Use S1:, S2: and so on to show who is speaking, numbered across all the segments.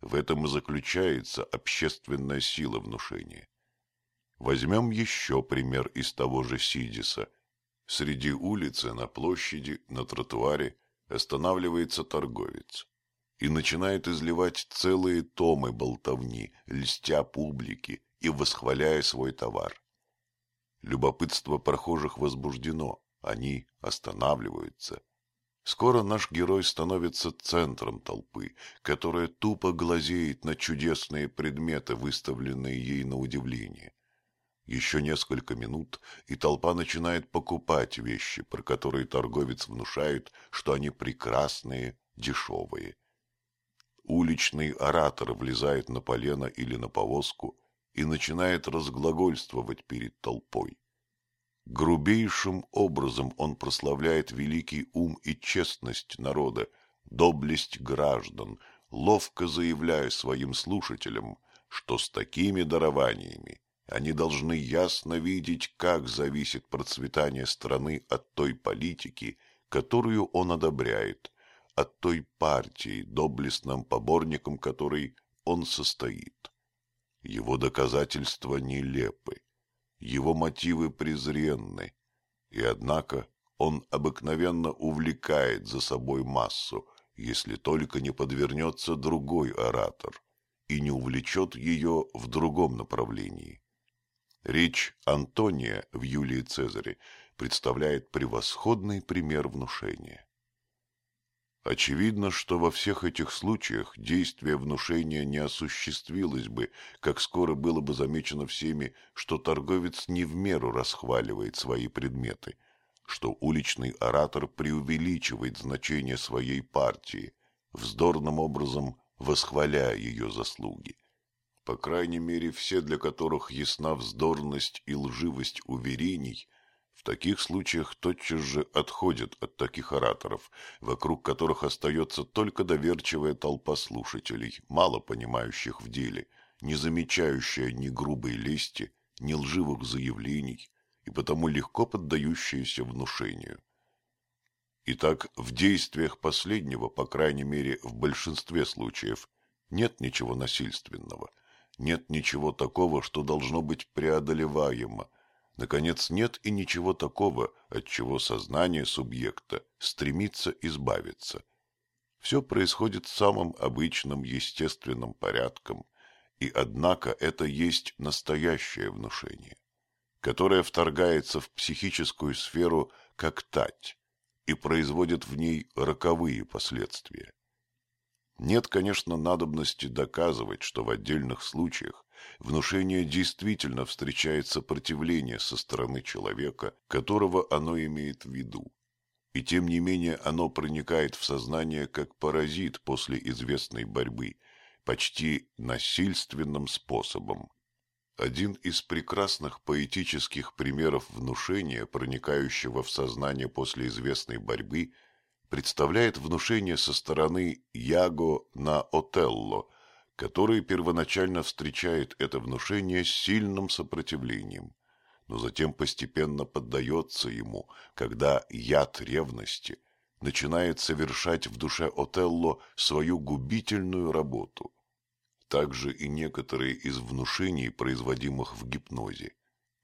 S1: В этом и заключается общественная сила внушения. Возьмем еще пример из того же Сидиса. Среди улицы, на площади, на тротуаре останавливается торговец и начинает изливать целые томы болтовни, льстя публике и восхваляя свой товар. Любопытство прохожих возбуждено, они останавливаются. Скоро наш герой становится центром толпы, которая тупо глазеет на чудесные предметы, выставленные ей на удивление. Еще несколько минут, и толпа начинает покупать вещи, про которые торговец внушает, что они прекрасные, дешевые. Уличный оратор влезает на полено или на повозку и начинает разглагольствовать перед толпой. Грубейшим образом он прославляет великий ум и честность народа, доблесть граждан, ловко заявляя своим слушателям, что с такими дарованиями они должны ясно видеть, как зависит процветание страны от той политики, которую он одобряет, от той партии, доблестным поборником которой он состоит. Его доказательства нелепы, его мотивы презренны, и однако он обыкновенно увлекает за собой массу, если только не подвернется другой оратор и не увлечет ее в другом направлении. Речь Антония в Юлии Цезаре представляет превосходный пример внушения. Очевидно, что во всех этих случаях действие внушения не осуществилось бы, как скоро было бы замечено всеми, что торговец не в меру расхваливает свои предметы, что уличный оратор преувеличивает значение своей партии, вздорным образом восхваляя ее заслуги. По крайней мере, все, для которых ясна вздорность и лживость уверений – в таких случаях тотчас же отходят от таких ораторов, вокруг которых остается только доверчивая толпа слушателей, мало понимающих в деле, не замечающая ни грубой лести, ни лживых заявлений, и потому легко поддающаяся внушению. Итак, в действиях последнего, по крайней мере в большинстве случаев, нет ничего насильственного, нет ничего такого, что должно быть преодолеваемо, Наконец, нет и ничего такого, от чего сознание субъекта стремится избавиться. Все происходит самым обычным естественным порядком, и однако это есть настоящее внушение, которое вторгается в психическую сферу как тать и производит в ней роковые последствия. Нет, конечно, надобности доказывать, что в отдельных случаях внушение действительно встречает сопротивление со стороны человека, которого оно имеет в виду. И тем не менее оно проникает в сознание как паразит после известной борьбы, почти насильственным способом. Один из прекрасных поэтических примеров внушения, проникающего в сознание после известной борьбы, представляет внушение со стороны Яго на Отелло – который первоначально встречает это внушение с сильным сопротивлением, но затем постепенно поддается ему, когда яд ревности начинает совершать в душе Отелло свою губительную работу. Также и некоторые из внушений, производимых в гипнозе,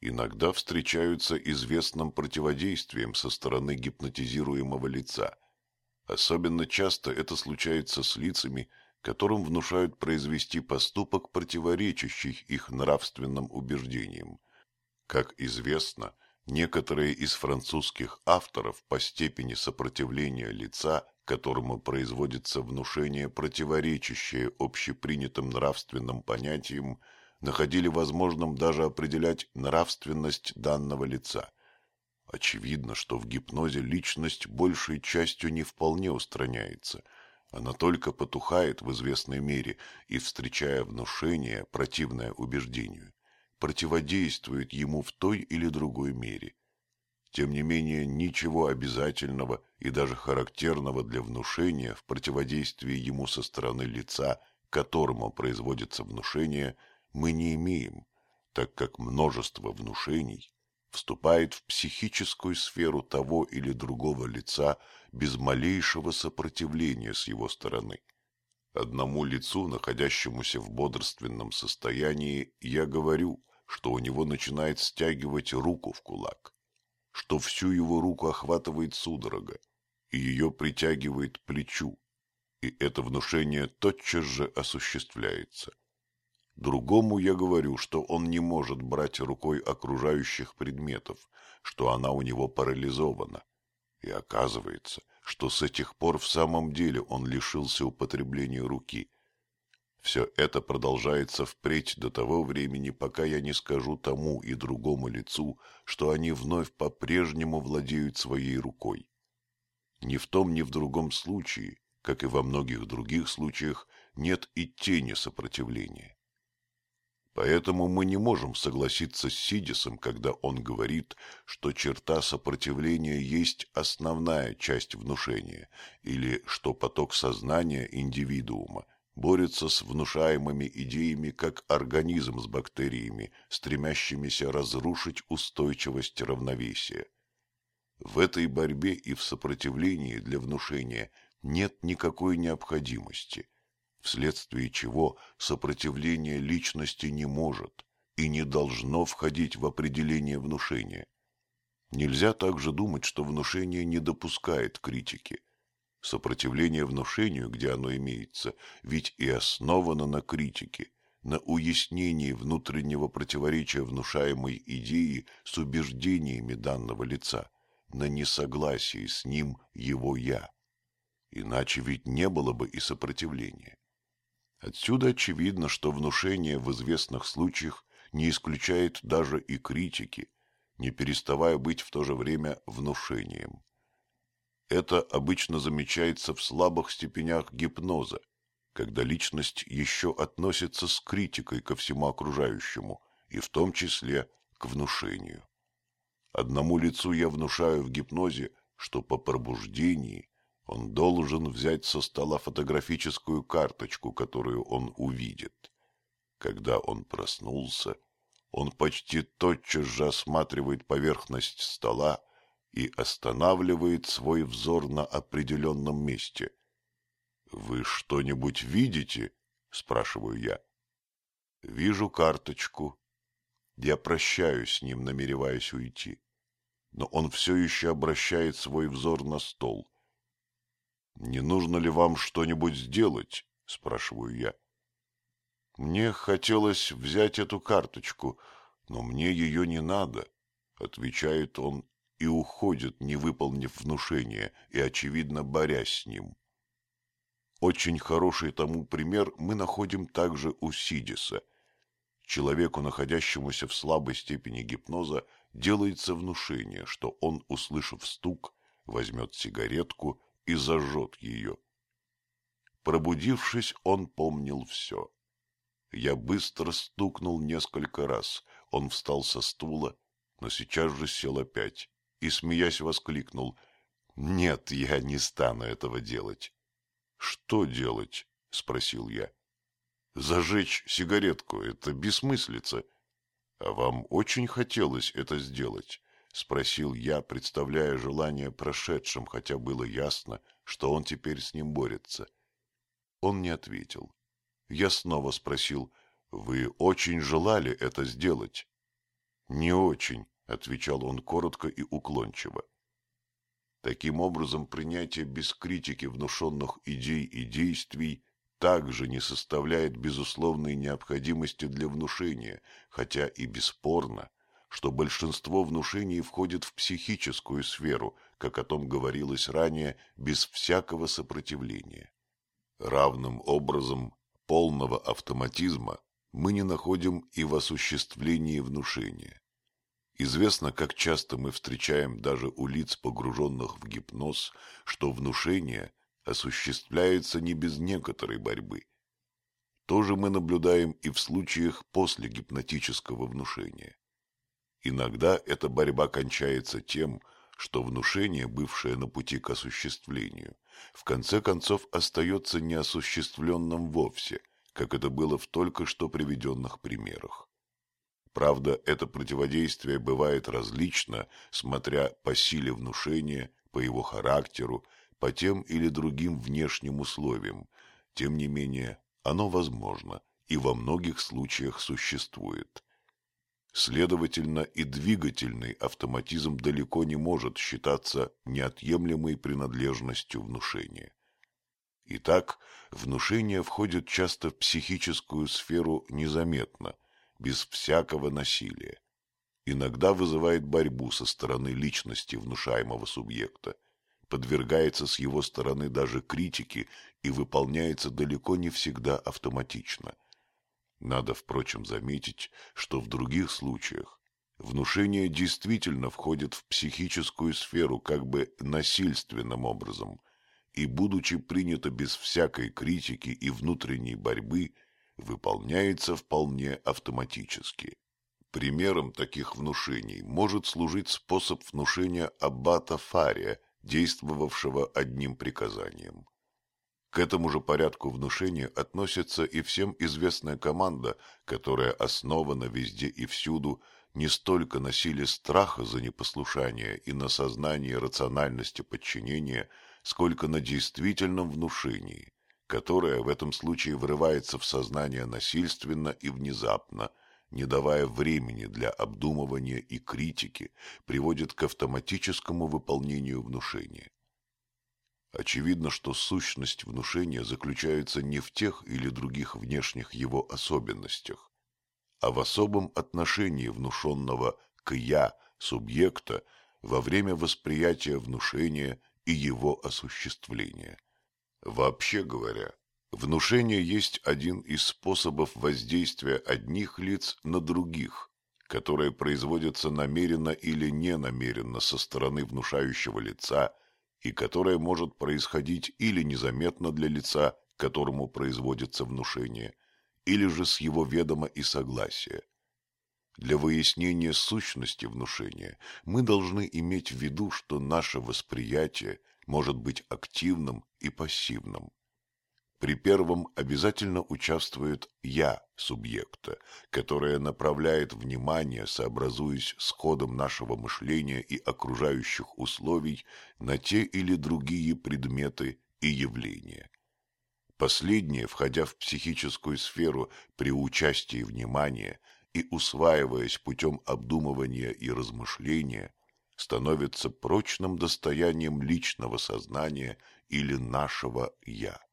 S1: иногда встречаются известным противодействием со стороны гипнотизируемого лица. Особенно часто это случается с лицами, которым внушают произвести поступок, противоречащий их нравственным убеждениям. Как известно, некоторые из французских авторов по степени сопротивления лица, которому производится внушение, противоречащее общепринятым нравственным понятиям, находили возможным даже определять нравственность данного лица. Очевидно, что в гипнозе личность большей частью не вполне устраняется – она только потухает в известной мере и, встречая внушение, противное убеждению, противодействует ему в той или другой мере. Тем не менее, ничего обязательного и даже характерного для внушения в противодействии ему со стороны лица, которому производится внушение, мы не имеем, так как множество внушений вступает в психическую сферу того или другого лица без малейшего сопротивления с его стороны. Одному лицу, находящемуся в бодрственном состоянии, я говорю, что у него начинает стягивать руку в кулак, что всю его руку охватывает судорога, и ее притягивает плечу, и это внушение тотчас же осуществляется. Другому я говорю, что он не может брать рукой окружающих предметов, что она у него парализована. И оказывается, что с этих пор в самом деле он лишился употребления руки. Все это продолжается впредь до того времени, пока я не скажу тому и другому лицу, что они вновь по-прежнему владеют своей рукой. Ни в том, ни в другом случае, как и во многих других случаях, нет и тени сопротивления. Поэтому мы не можем согласиться с Сидисом, когда он говорит, что черта сопротивления есть основная часть внушения, или что поток сознания индивидуума борется с внушаемыми идеями как организм с бактериями, стремящимися разрушить устойчивость равновесия. В этой борьбе и в сопротивлении для внушения нет никакой необходимости – вследствие чего сопротивление личности не может и не должно входить в определение внушения. Нельзя также думать, что внушение не допускает критики. Сопротивление внушению, где оно имеется, ведь и основано на критике, на уяснении внутреннего противоречия внушаемой идеи с убеждениями данного лица, на несогласии с ним его «я». Иначе ведь не было бы и сопротивления. Отсюда очевидно, что внушение в известных случаях не исключает даже и критики, не переставая быть в то же время внушением. Это обычно замечается в слабых степенях гипноза, когда личность еще относится с критикой ко всему окружающему, и в том числе к внушению. Одному лицу я внушаю в гипнозе, что по пробуждении он должен взять со стола фотографическую карточку, которую он увидит. Когда он проснулся, он почти тотчас же осматривает поверхность стола и останавливает свой взор на определенном месте. «Вы что-нибудь видите?» — спрашиваю я. «Вижу карточку. Я прощаюсь с ним, намереваясь уйти. Но он все еще обращает свой взор на стол» «Не нужно ли вам что-нибудь сделать?» — спрашиваю я. «Мне хотелось взять эту карточку, но мне ее не надо», — отвечает он и уходит, не выполнив внушение и, очевидно, борясь с ним. Очень хороший тому пример мы находим также у Сидиса. Человеку, находящемуся в слабой степени гипноза, делается внушение, что он, услышав стук, возьмет сигаретку и зажжет ее. Пробудившись, он помнил все. Я быстро стукнул несколько раз. Он встал со стула, но сейчас же сел опять и, смеясь, воскликнул. «Нет, я не стану этого делать». «Что делать?» — спросил я. «Зажечь сигаретку — это бессмыслица. А вам очень хотелось это сделать?» — спросил я, представляя желание прошедшим, хотя было ясно, что он теперь с ним борется. Он не ответил. Я снова спросил, «Вы очень желали это сделать?» «Не очень», — отвечал он коротко и уклончиво. Таким образом, принятие без критики внушенных идей и действий также не составляет безусловной необходимости для внушения, хотя и бесспорно, что большинство внушений входит в психическую сферу, как о том говорилось ранее, без всякого сопротивления. Равным образом полного автоматизма мы не находим и в осуществлении внушения. Известно, как часто мы встречаем даже у лиц, погруженных в гипноз, что внушение осуществляется не без некоторой борьбы. То же мы наблюдаем и в случаях после гипнотического внушения. Иногда эта борьба кончается тем, что внушение, бывшее на пути к осуществлению, в конце концов остается неосуществленным вовсе, как это было в только что приведенных примерах. Правда, это противодействие бывает различно, смотря по силе внушения, по его характеру, по тем или другим внешним условиям, Тем не менее, оно возможно и во многих случаях существует. Следовательно, и двигательный автоматизм далеко не может считаться неотъемлемой принадлежностью внушения. Итак, внушение входит часто в психическую сферу незаметно, без всякого насилия. Иногда вызывает борьбу со стороны личности внушаемого субъекта, подвергается с его стороны даже критике и выполняется далеко не всегда автоматично – надо, впрочем, заметить, что в других случаях внушение действительно входит в психическую сферу как бы насильственным образом и, будучи принято без всякой критики и внутренней борьбы, выполняется вполне автоматически. Примером таких внушений может служить способ внушения аббата Фария, действовавшего одним приказанием. К этому же порядку внушения относится и всем известная команда, которая основана везде и всюду не столько на силе страха за непослушание и на сознании рациональности подчинения, сколько на действительном внушении, которое в этом случае врывается в сознание насильственно и внезапно, не давая времени для обдумывания и критики, приводит к автоматическому выполнению внушения. Очевидно, что сущность внушения заключается не в тех или других внешних его особенностях, а в особом отношении внушенного к «я» субъекта во время восприятия внушения и его осуществления. Вообще говоря, внушение есть один из способов воздействия одних лиц на других, которые производятся намеренно или ненамеренно со стороны внушающего лица – и которое может происходить или незаметно для лица, которому производится внушение, или же с его ведома и согласия. Для выяснения сущности внушения мы должны иметь в виду, что наше восприятие может быть активным и пассивным. При первом обязательно участвует «я» субъекта, которое направляет внимание, сообразуясь с ходом нашего мышления и окружающих условий, на те или другие предметы и явления. Последнее, входя в психическую сферу при участии внимания и усваиваясь путем обдумывания и размышления, становится прочным достоянием личного сознания или нашего «я».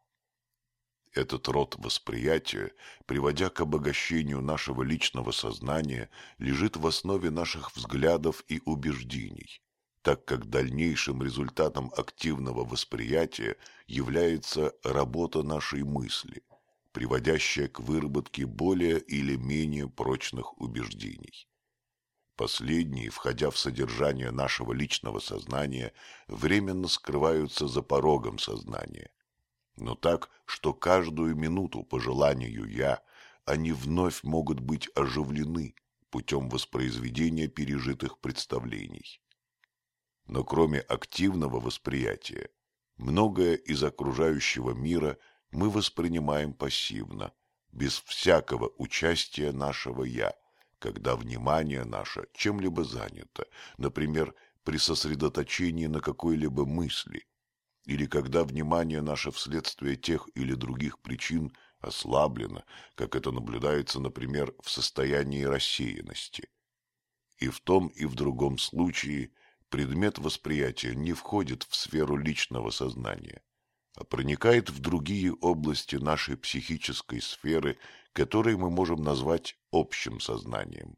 S1: Этот род восприятия, приводя к обогащению нашего личного сознания, лежит в основе наших взглядов и убеждений, так как дальнейшим результатом активного восприятия является работа нашей мысли, приводящая к выработке более или менее прочных убеждений. Последние, входя в содержание нашего личного сознания, временно скрываются за порогом сознания – но так, что каждую минуту по желанию «я» они вновь могут быть оживлены путем воспроизведения пережитых представлений. Но кроме активного восприятия, многое из окружающего мира мы воспринимаем пассивно, без всякого участия нашего «я», когда внимание наше чем-либо занято, например, при сосредоточении на какой-либо мысли – или когда внимание наше вследствие тех или других причин ослаблено, как это наблюдается, например, в состоянии рассеянности. И в том и в другом случае предмет восприятия не входит в сферу личного сознания, а проникает в другие области нашей психической сферы, которые мы можем назвать общим сознанием.